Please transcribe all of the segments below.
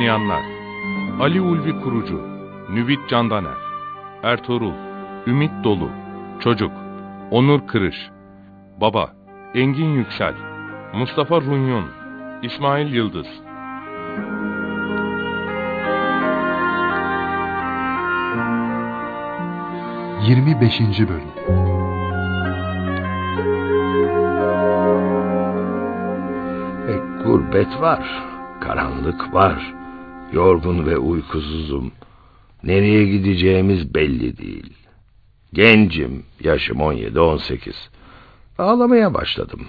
Oynayanlar Ali Ulvi Kurucu Nüvit Candaner Ertuğrul Ümit Dolu Çocuk Onur Kırış Baba Engin Yüksel Mustafa Runyon İsmail Yıldız. 25. Bölüm. E, gurbet var, karanlık var, yorgun ve uykusuzum. Nereye gideceğimiz belli değil. Gencim, yaşım 17-18. Ağlamaya başladım.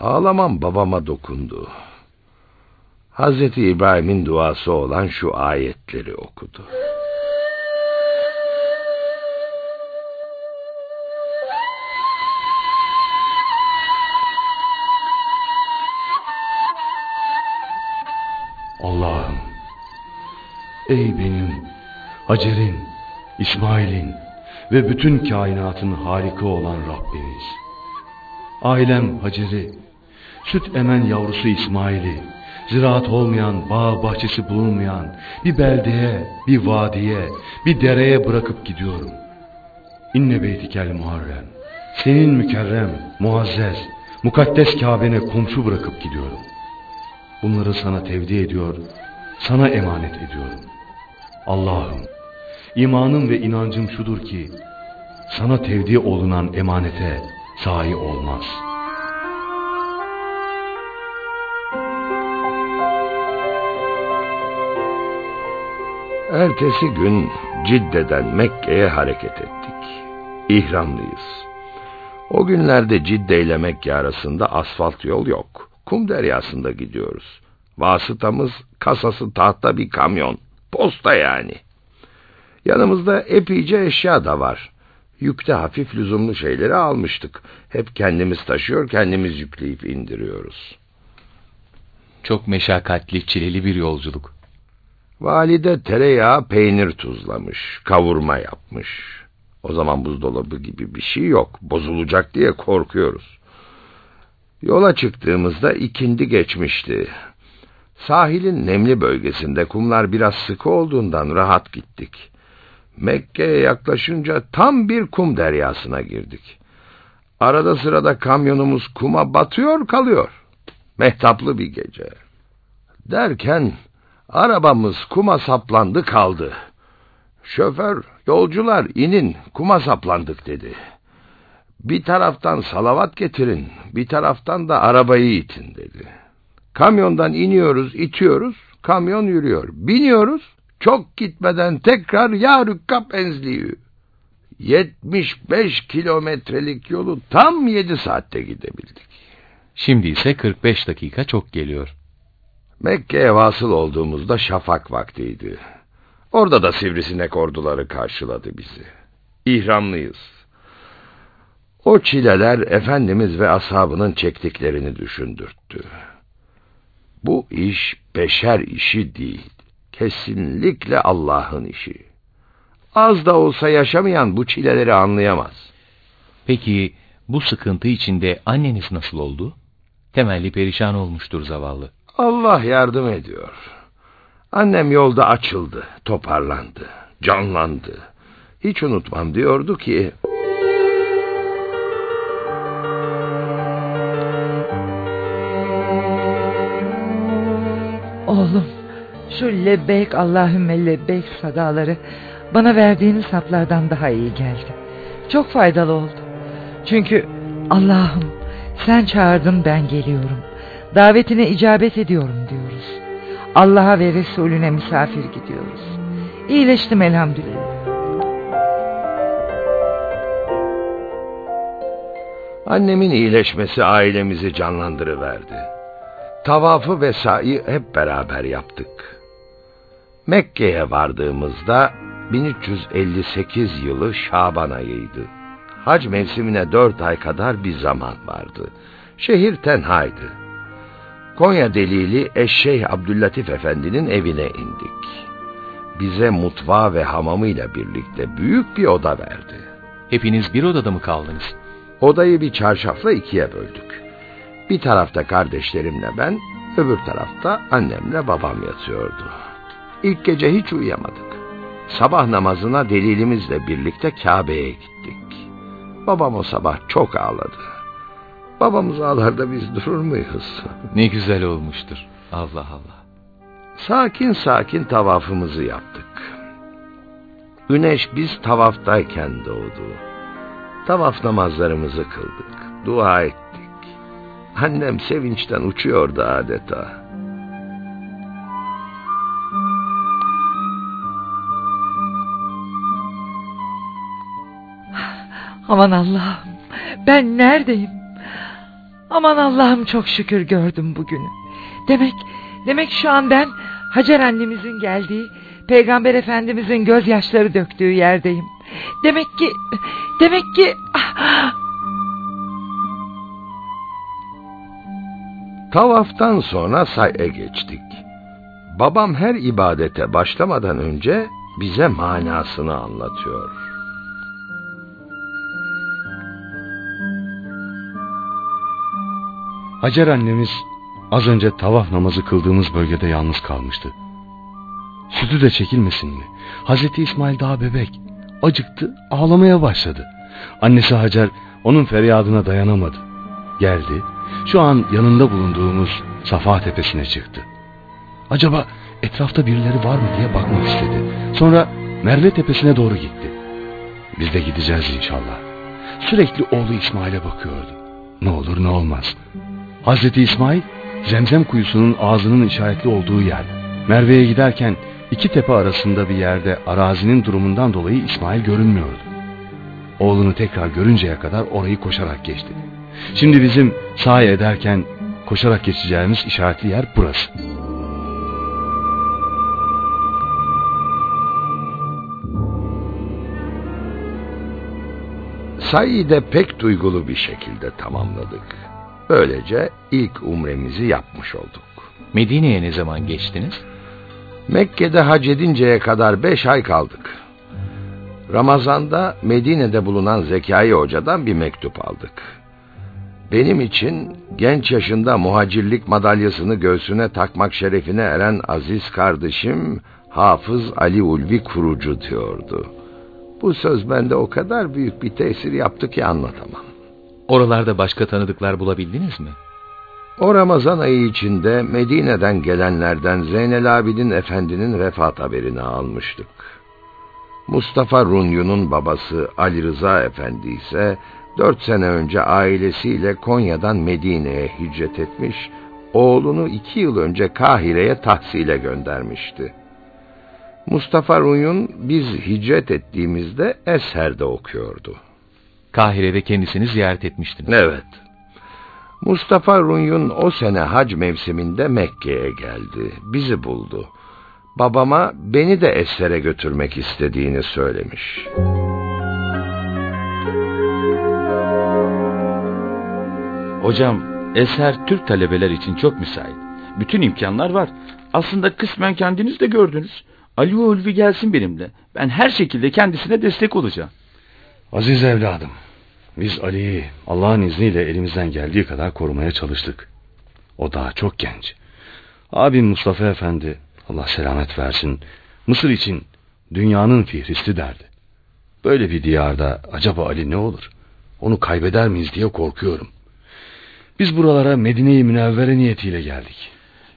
Ağlamam babama dokundu. Hazreti İbrahim'in duası olan şu ayetleri okudu. Ey benim Hacer'in, İsmail'in ve bütün kainatın harika olan Rabbimiz. Ailem Hacer'i, süt emen yavrusu İsmail'i, ziraat olmayan, bağ bahçesi bulunmayan bir beldeye, bir vadiye, bir dereye bırakıp gidiyorum. İnne beytikel Muharrem, senin mükerrem, muazzez, mukaddes Kabe'ne komşu bırakıp gidiyorum. Bunları sana tevdi ediyor, sana emanet ediyorum. Allah'ım, imanım ve inancım şudur ki, sana tevdi olunan emanete sahi olmaz. Ertesi gün Cidde'den Mekke'ye hareket ettik. İhramlıyız. O günlerde Cidde ile Mekke arasında asfalt yol yok. Kum deryasında gidiyoruz. Vasıtamız kasası tahta bir kamyon. Posta yani. Yanımızda epeyce eşya da var. Yükte hafif lüzumlu şeyleri almıştık. Hep kendimiz taşıyor, kendimiz yükleyip indiriyoruz. Çok meşakkatli, çileli bir yolculuk. Valide tereyağı peynir tuzlamış, kavurma yapmış. O zaman buzdolabı gibi bir şey yok. Bozulacak diye korkuyoruz. Yola çıktığımızda ikindi geçmişti. Sahilin nemli bölgesinde kumlar biraz sıkı olduğundan rahat gittik. Mekke'ye yaklaşınca tam bir kum deryasına girdik. Arada sırada kamyonumuz kuma batıyor kalıyor. Mehtaplı bir gece. Derken arabamız kuma saplandı kaldı. Şoför, yolcular inin kuma saplandık dedi. Bir taraftan salavat getirin, bir taraftan da arabayı itin dedi. Kamyondan iniyoruz, itiyoruz, kamyon yürüyor. Biniyoruz, çok gitmeden tekrar ya rükkap enzliği. 75 kilometrelik yolu tam 7 saatte gidebildik. Şimdi ise 45 dakika çok geliyor. Mekke'ye vasıl olduğumuzda şafak vaktiydi. Orada da sivrisinek orduları karşıladı bizi. İhramlıyız. O çileler Efendimiz ve ashabının çektiklerini düşündürttü. Bu iş beşer işi değil, kesinlikle Allah'ın işi. Az da olsa yaşamayan bu çileleri anlayamaz. Peki bu sıkıntı içinde anneniz nasıl oldu? Temelli perişan olmuştur zavallı. Allah yardım ediyor. Annem yolda açıldı, toparlandı, canlandı. Hiç unutmam diyordu ki... şu lebbeyk Allahümme lebbeyk sadaları bana verdiğiniz haplardan daha iyi geldi. Çok faydalı oldu. Çünkü Allah'ım sen çağırdın ben geliyorum. Davetine icabet ediyorum diyoruz. Allah'a ve Resulüne misafir gidiyoruz. İyileştim elhamdülillah. Annemin iyileşmesi ailemizi canlandırıverdi. Tavafı ve sa'i hep beraber yaptık. Mekke'ye vardığımızda 1358 yılı Şaban ayıydı. Hac mevsimine dört ay kadar bir zaman vardı. Şehir tenhaydı. Konya delili Eşşeyh Abdüllatif Efendi'nin evine indik. Bize mutfağı ve hamamıyla birlikte büyük bir oda verdi. Hepiniz bir odada mı kaldınız? Odayı bir çarşafla ikiye böldük. Bir tarafta kardeşlerimle ben, öbür tarafta annemle babam yatıyordu. İlk gece hiç uyuyamadık. Sabah namazına delilimizle birlikte Kabe'ye gittik. Babam o sabah çok ağladı. Babamız ağlar da biz durur muyuz? Ne güzel olmuştur. Allah Allah. Sakin sakin tavafımızı yaptık. Güneş biz tavaftayken doğdu. Tavaf namazlarımızı kıldık. Dua ettik. Annem sevinçten uçuyordu adeta. Aman Allah'ım ben neredeyim? Aman Allah'ım çok şükür gördüm bugünü. Demek demek şu an ben Hacer annemizin geldiği, Peygamber Efendimizin gözyaşları döktüğü yerdeyim. Demek ki demek ki ah, Tavaftan sonra say'e geçtik. Babam her ibadete başlamadan önce bize manasını anlatıyor. Hacer annemiz az önce tavaf namazı kıldığımız bölgede yalnız kalmıştı. Sütü de çekilmesin mi? Hazreti İsmail daha bebek. Acıktı, ağlamaya başladı. Annesi Hacer onun feryadına dayanamadı. Geldi, şu an yanında bulunduğumuz Safa Tepesi'ne çıktı. Acaba etrafta birileri var mı diye bakmak istedi. Sonra Merve Tepesi'ne doğru gitti. Biz de gideceğiz inşallah. Sürekli oğlu İsmail'e bakıyordu. Ne olur ne olmaz. Hazreti İsmail Zemzem kuyusunun ağzının işaretli olduğu yer. Merve'ye giderken iki tepe arasında bir yerde arazinin durumundan dolayı İsmail görünmüyordu. Oğlunu tekrar görünceye kadar orayı koşarak geçti. Şimdi bizim sahi ederken koşarak geçeceğimiz işaretli yer burası. Sayı de pek duygulu bir şekilde tamamladık. Böylece ilk umremizi yapmış olduk. Medine'ye ne zaman geçtiniz? Mekke'de hac edinceye kadar beş ay kaldık. Ramazan'da Medine'de bulunan Zekai Hoca'dan bir mektup aldık. Benim için genç yaşında muhacirlik madalyasını göğsüne takmak şerefine eren aziz kardeşim Hafız Ali Ulvi Kurucu diyordu. Bu söz bende o kadar büyük bir tesir yaptı ki anlatamam. Oralarda başka tanıdıklar bulabildiniz mi? O Ramazan ayı içinde Medine'den gelenlerden Zeynel Abidin Efendi'nin vefat haberini almıştık. Mustafa Runyu'nun babası Ali Rıza Efendi ise dört sene önce ailesiyle Konya'dan Medine'ye hicret etmiş, oğlunu iki yıl önce Kahire'ye tahsile göndermişti. Mustafa Runyun biz hicret ettiğimizde Esher'de okuyordu. Kahire'de kendisini ziyaret etmiştiniz. Evet. Mustafa Runyun o sene hac mevsiminde Mekke'ye geldi. Bizi buldu. Babama beni de Esher'e götürmek istediğini söylemiş. Hocam, eser Türk talebeler için çok müsait. Bütün imkanlar var. Aslında kısmen kendiniz de gördünüz. Ali Ulvi gelsin benimle. Ben her şekilde kendisine destek olacağım. Aziz evladım, biz Ali'yi Allah'ın izniyle elimizden geldiği kadar korumaya çalıştık. O daha çok genç. Abim Mustafa Efendi, Allah selamet versin, Mısır için dünyanın fihristi derdi. Böyle bir diyarda acaba Ali ne olur? Onu kaybeder miyiz diye korkuyorum. Biz buralara Medine-i Münevvere niyetiyle geldik.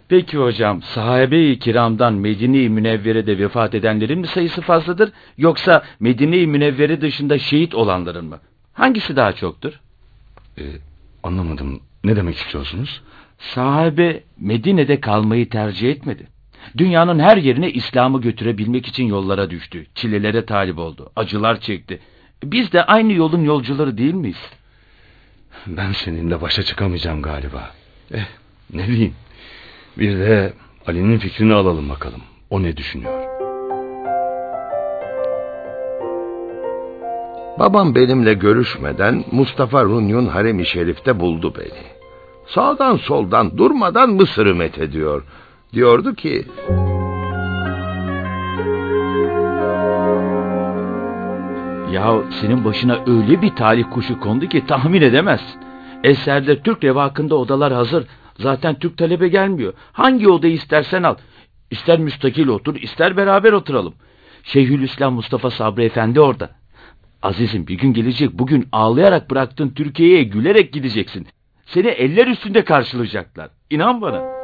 Peki hocam, sahabe-i kiramdan Medine-i Münevvere'de vefat edenlerin mi sayısı fazladır, yoksa Medine-i Münevvere dışında şehit olanların mı? Hangisi daha çoktur? Ee, anlamadım. Ne demek istiyorsunuz? Sahabe Medine'de kalmayı tercih etmedi. Dünyanın her yerine İslam'ı götürebilmek için yollara düştü. Çilelere talip oldu. Acılar çekti. Biz de aynı yolun yolcuları değil miyiz? Ben seninle başa çıkamayacağım galiba. Eh ne bileyim. Bir de Ali'nin fikrini alalım bakalım. O ne düşünüyor? Babam benimle görüşmeden Mustafa Runyun harem-i şerifte buldu beni. Sağdan soldan durmadan Mısır'ı methediyor. Diyordu ki... Ya senin başına öyle bir talih kuşu kondu ki tahmin edemezsin. Eserde Türk revakında odalar hazır. Zaten Türk talebe gelmiyor. Hangi odayı istersen al. İster müstakil otur, ister beraber oturalım. Şeyhülislam Mustafa Sabri Efendi orada. Azizim bir gün gelecek, bugün ağlayarak bıraktın Türkiye'ye gülerek gideceksin. Seni eller üstünde karşılayacaklar. İnan bana.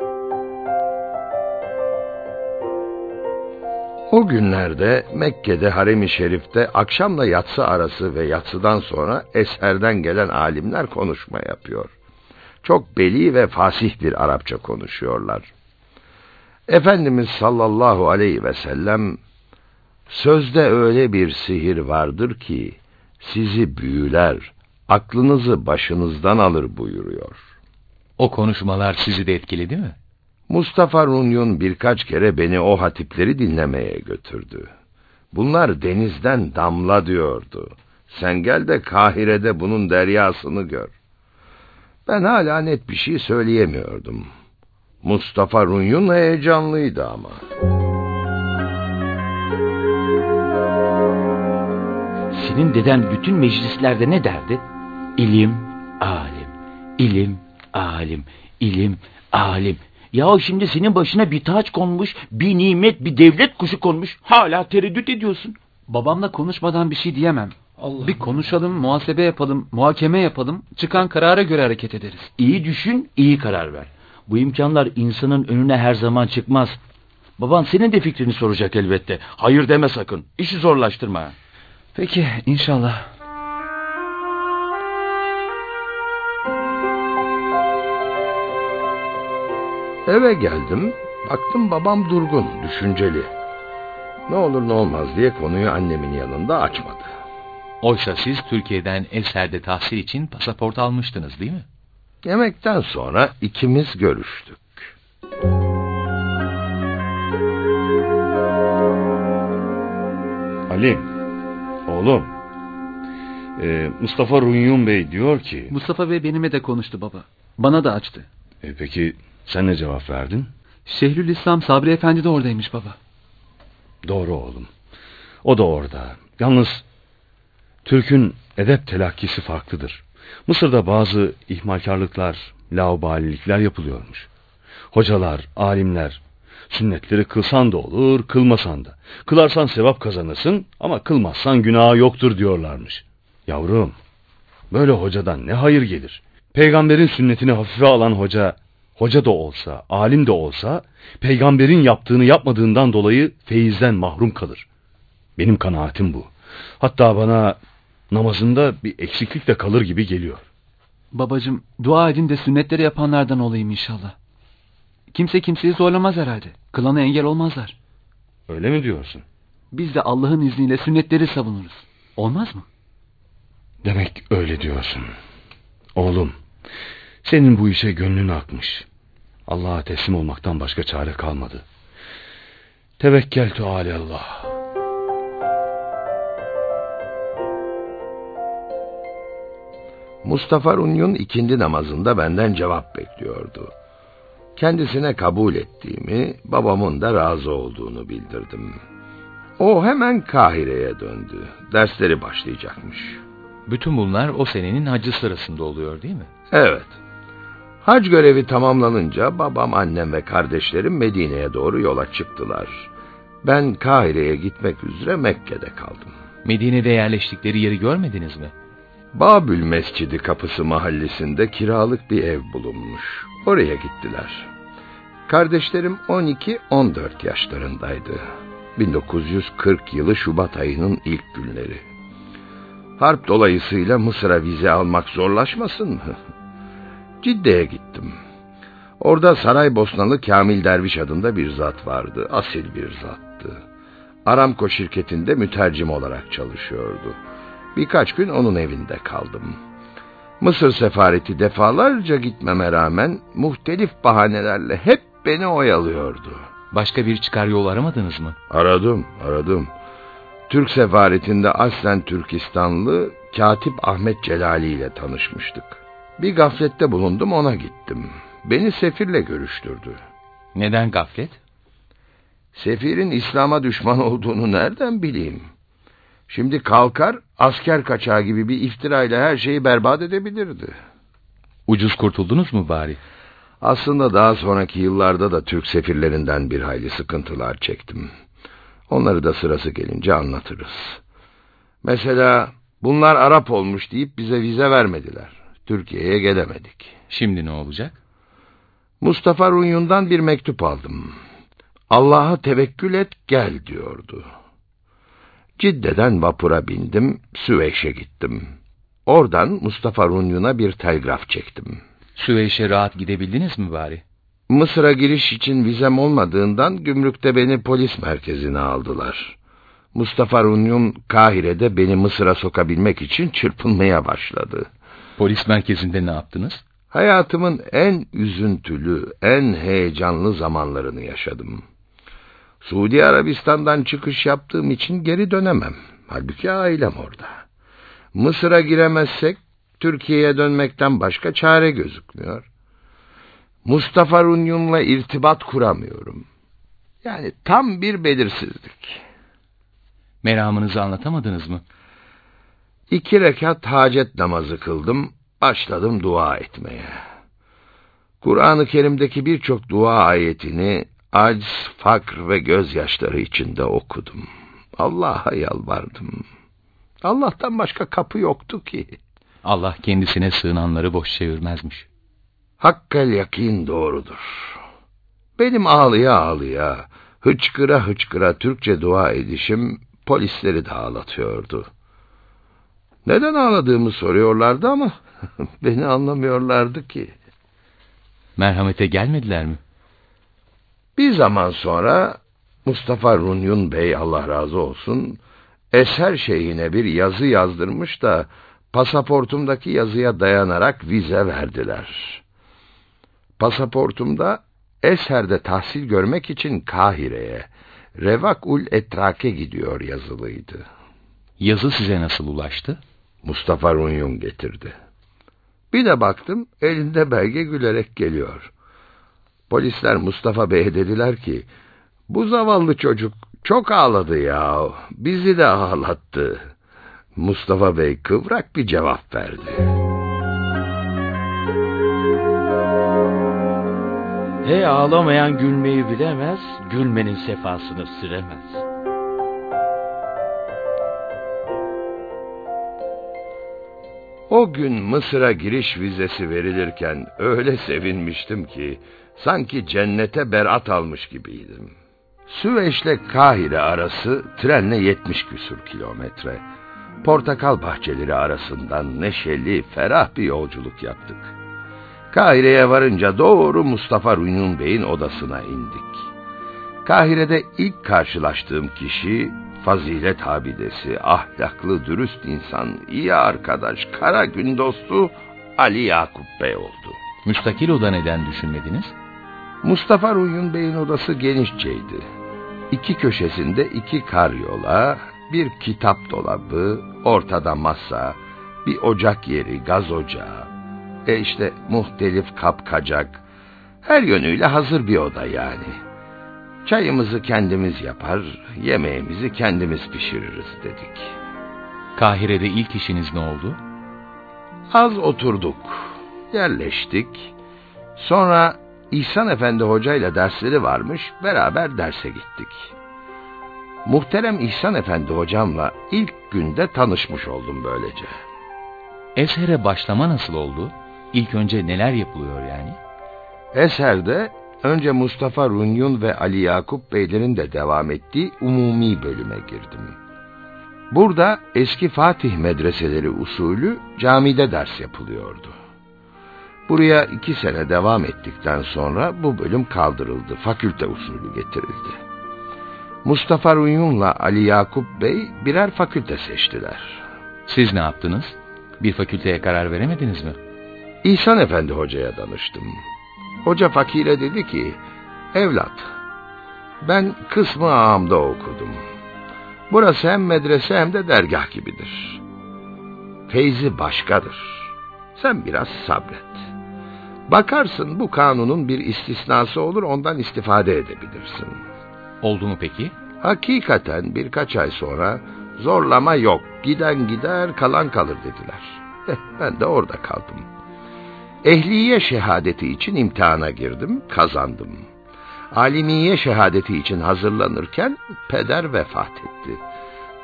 O günlerde Mekke'de harem-i şerifte akşamla yatsı arası ve yatsıdan sonra eserden gelen alimler konuşma yapıyor. Çok beli ve fasih bir Arapça konuşuyorlar. Efendimiz sallallahu aleyhi ve sellem sözde öyle bir sihir vardır ki sizi büyüler, aklınızı başınızdan alır buyuruyor. O konuşmalar sizi de etkiledi mi? Mustafa Runyun birkaç kere beni o hatipleri dinlemeye götürdü. Bunlar denizden damla diyordu. Sen gel de Kahire'de bunun deryasını gör. Ben hala net bir şey söyleyemiyordum. Mustafa Runyun heyecanlıydı ama. Senin deden bütün meclislerde ne derdi? İlim, alim, ilim, alim, ilim, alim. Ya şimdi senin başına bir taç konmuş, bir nimet, bir devlet kuşu konmuş. Hala tereddüt ediyorsun. Babamla konuşmadan bir şey diyemem. Bir konuşalım, muhasebe yapalım, muhakeme yapalım. Çıkan karara göre hareket ederiz. İyi düşün, iyi karar ver. Bu imkanlar insanın önüne her zaman çıkmaz. Baban senin de fikrini soracak elbette. Hayır deme sakın. İşi zorlaştırma. Peki, inşallah. Eve geldim, baktım babam durgun, düşünceli. Ne olur ne olmaz diye konuyu annemin yanında açmadı. Oysa siz Türkiye'den Eser'de tahsil için pasaport almıştınız değil mi? Yemekten sonra ikimiz görüştük. Ali, oğlum. Ee, Mustafa Runyun Bey diyor ki... Mustafa Bey benimle de konuştu baba. Bana da açtı. E, peki sen ne cevap verdin? Şeyhülislam Sabri Efendi de oradaymış baba. Doğru oğlum. O da orada. Yalnız Türk'ün edep telakkisi farklıdır. Mısır'da bazı ihmalkarlıklar, laubalilikler yapılıyormuş. Hocalar, alimler, sünnetleri kılsan da olur, kılmasan da. Kılarsan sevap kazanırsın ama kılmazsan günah yoktur diyorlarmış. Yavrum, böyle hocadan ne hayır gelir? Peygamberin sünnetini hafife alan hoca, hoca da olsa, alim de olsa, peygamberin yaptığını yapmadığından dolayı feyizden mahrum kalır. Benim kanaatim bu. Hatta bana namazında bir eksiklik de kalır gibi geliyor. Babacım, dua edin de sünnetleri yapanlardan olayım inşallah. Kimse kimseyi zorlamaz herhalde. Kılana engel olmazlar. Öyle mi diyorsun? Biz de Allah'ın izniyle sünnetleri savunuruz. Olmaz mı? Demek öyle diyorsun. Oğlum, senin bu işe gönlün akmış. Allah'a teslim olmaktan başka çare kalmadı. Tevekkeltu alallah. Mustafa Runyun ikindi namazında benden cevap bekliyordu. Kendisine kabul ettiğimi, babamın da razı olduğunu bildirdim. O hemen Kahire'ye döndü. Dersleri başlayacakmış. Bütün bunlar o senenin hacı sırasında oluyor değil mi? Evet. Hac görevi tamamlanınca babam, annem ve kardeşlerim Medine'ye doğru yola çıktılar. Ben Kahire'ye gitmek üzere Mekke'de kaldım. Medine'de yerleştikleri yeri görmediniz mi? Babül Mescidi kapısı mahallesinde kiralık bir ev bulunmuş. Oraya gittiler. Kardeşlerim 12-14 yaşlarındaydı. 1940 yılı Şubat ayının ilk günleri. Harp dolayısıyla Mısır'a vize almak zorlaşmasın mı? Cidde'ye gittim. Orada Saraybosnalı Kamil Derviş adında bir zat vardı. Asil bir zattı. Aramco şirketinde mütercim olarak çalışıyordu. Birkaç gün onun evinde kaldım. Mısır sefareti defalarca gitmeme rağmen muhtelif bahanelerle hep beni oyalıyordu. Başka bir çıkar yol aramadınız mı? Aradım, aradım. Türk sefaretinde aslen Türkistanlı Katip Ahmet Celali ile tanışmıştık. Bir gaflette bulundum ona gittim. Beni sefirle görüştürdü. Neden gaflet? Sefirin İslam'a düşman olduğunu nereden bileyim? Şimdi kalkar asker kaçağı gibi bir iftirayla her şeyi berbat edebilirdi. Ucuz kurtuldunuz mu bari? Aslında daha sonraki yıllarda da Türk sefirlerinden bir hayli sıkıntılar çektim. Onları da sırası gelince anlatırız. Mesela bunlar Arap olmuş deyip bize vize vermediler. Türkiye'ye gelemedik. Şimdi ne olacak? Mustafa Runyun'dan bir mektup aldım. Allah'a tevekkül et gel diyordu. Cidde'den vapura bindim, Süveyş'e gittim. Oradan Mustafa Runyun'a bir telgraf çektim. Süveyş'e rahat gidebildiniz mi bari? Mısır'a giriş için vizem olmadığından gümrükte beni polis merkezine aldılar. Mustafa Runyun Kahire'de beni Mısır'a sokabilmek için çırpınmaya başladı. Polis merkezinde ne yaptınız? Hayatımın en üzüntülü, en heyecanlı zamanlarını yaşadım. Suudi Arabistan'dan çıkış yaptığım için geri dönemem. Halbuki ailem orada. Mısır'a giremezsek Türkiye'ye dönmekten başka çare gözükmüyor. Mustafa Runyun'la irtibat kuramıyorum. Yani tam bir belirsizlik. Meramınızı anlatamadınız mı? İki rekat hacet namazı kıldım, başladım dua etmeye. Kur'an-ı Kerim'deki birçok dua ayetini aciz, fakr ve gözyaşları içinde okudum. Allah'a yalvardım. Allah'tan başka kapı yoktu ki. Allah kendisine sığınanları boş çevirmezmiş. Hakkal yakin doğrudur. Benim ağlıya ağlıya, hıçkıra hıçkıra Türkçe dua edişim polisleri de ağlatıyordu. Neden ağladığımı soruyorlardı ama beni anlamıyorlardı ki. Merhamete gelmediler mi? Bir zaman sonra Mustafa Runyun Bey Allah razı olsun eser şeyine bir yazı yazdırmış da pasaportumdaki yazıya dayanarak vize verdiler. Pasaportumda Eser'de tahsil görmek için Kahire'ye, Revakul Etrak'e gidiyor yazılıydı. Yazı size nasıl ulaştı? Mustafa Runyun getirdi. Bir de baktım elinde belge gülerek geliyor. Polisler Mustafa Bey'e dediler ki, bu zavallı çocuk çok ağladı ya, bizi de ağlattı. Mustafa Bey kıvrak bir cevap verdi. He ağlamayan gülmeyi bilemez, gülmenin sefasını süremez. O gün Mısır'a giriş vizesi verilirken öyle sevinmiştim ki sanki cennete berat almış gibiydim. Süveyş'le Kahire arası trenle 70 küsur kilometre. Portakal bahçeleri arasından neşeli, ferah bir yolculuk yaptık. Kahire'ye varınca doğru Mustafa Rüyun Bey'in odasına indik. Kahire'de ilk karşılaştığım kişi fazilet abidesi, ahlaklı, dürüst insan, iyi arkadaş, kara gün dostu Ali Yakup Bey oldu. Müstakil oda neden düşünmediniz? Mustafa Ruyun Bey'in odası genişçeydi. İki köşesinde iki karyola, bir kitap dolabı, ortada masa, bir ocak yeri, gaz ocağı, e işte muhtelif kapkacak, her yönüyle hazır bir oda yani. Çayımızı kendimiz yapar, yemeğimizi kendimiz pişiririz dedik. Kahire'de ilk işiniz ne oldu? Az oturduk, yerleştik. Sonra İhsan Efendi hocayla dersleri varmış, beraber derse gittik. Muhterem İhsan Efendi hocamla ilk günde tanışmış oldum böylece. Esher'e başlama nasıl oldu? İlk önce neler yapılıyor yani? Eser'de önce Mustafa Runyun ve Ali Yakup Beylerin de devam ettiği umumi bölüme girdim. Burada eski Fatih medreseleri usulü camide ders yapılıyordu. Buraya iki sene devam ettikten sonra bu bölüm kaldırıldı, fakülte usulü getirildi. Mustafa Runyun'la Ali Yakup Bey birer fakülte seçtiler. Siz ne yaptınız? Bir fakülteye karar veremediniz mi? İhsan Efendi hocaya danıştım. Hoca fakire dedi ki, evlat, ben kısmı ağamda okudum. Burası hem medrese hem de dergah gibidir. Feyzi başkadır. Sen biraz sabret. Bakarsın bu kanunun bir istisnası olur ondan istifade edebilirsin. Oldu mu peki? Hakikaten birkaç ay sonra zorlama yok. Giden gider kalan kalır dediler. Eh, ben de orada kaldım. Ehliye şehadeti için imtihana girdim, kazandım. Alimiye şehadeti için hazırlanırken peder vefat etti.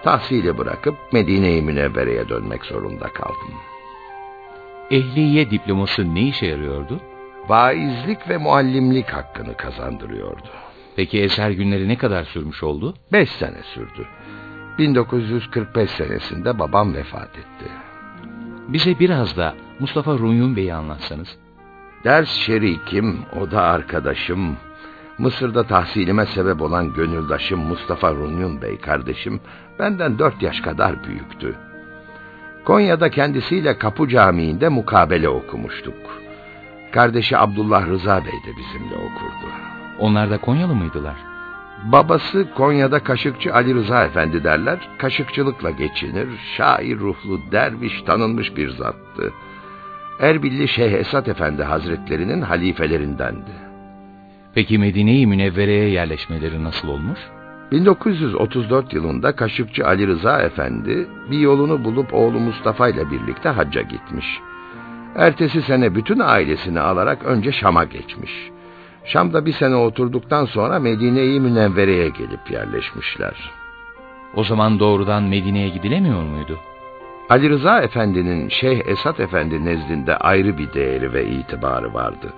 Tahsili bırakıp Medine-i Münevvere'ye dönmek zorunda kaldım. Ehliye diploması ne işe yarıyordu? Vaizlik ve muallimlik hakkını kazandırıyordu. Peki eser günleri ne kadar sürmüş oldu? Beş sene sürdü. 1945 senesinde babam vefat etti. Bize biraz da Mustafa Runyun Bey'i anlatsanız. Ders şerikim, o da arkadaşım. Mısır'da tahsilime sebep olan gönüldaşım Mustafa Runyun Bey kardeşim benden dört yaş kadar büyüktü. Konya'da kendisiyle Kapı Camii'nde mukabele okumuştuk. Kardeşi Abdullah Rıza Bey de bizimle okurdu. Onlar da Konyalı mıydılar? Babası Konya'da Kaşıkçı Ali Rıza Efendi derler. Kaşıkçılıkla geçinir, şair ruhlu, derviş, tanınmış bir zattı. Erbilli Şeyh Esat Efendi Hazretlerinin halifelerindendi. Peki Medine-i Münevvere'ye yerleşmeleri nasıl olmuş? 1934 yılında Kaşıkçı Ali Rıza Efendi bir yolunu bulup oğlu Mustafa ile birlikte hacca gitmiş. Ertesi sene bütün ailesini alarak önce Şam'a geçmiş. Şam'da bir sene oturduktan sonra Medine-i Münevvere'ye gelip yerleşmişler. O zaman doğrudan Medine'ye gidilemiyor muydu? Ali Rıza Efendi'nin Şeyh Esat Efendi nezdinde ayrı bir değeri ve itibarı vardı.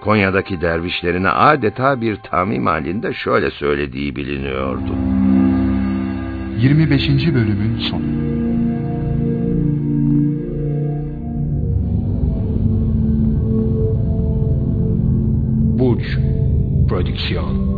Konya'daki dervişlerine adeta bir tamim halinde şöyle söylediği biliniyordu. 25. bölümün sonu. Butch Production.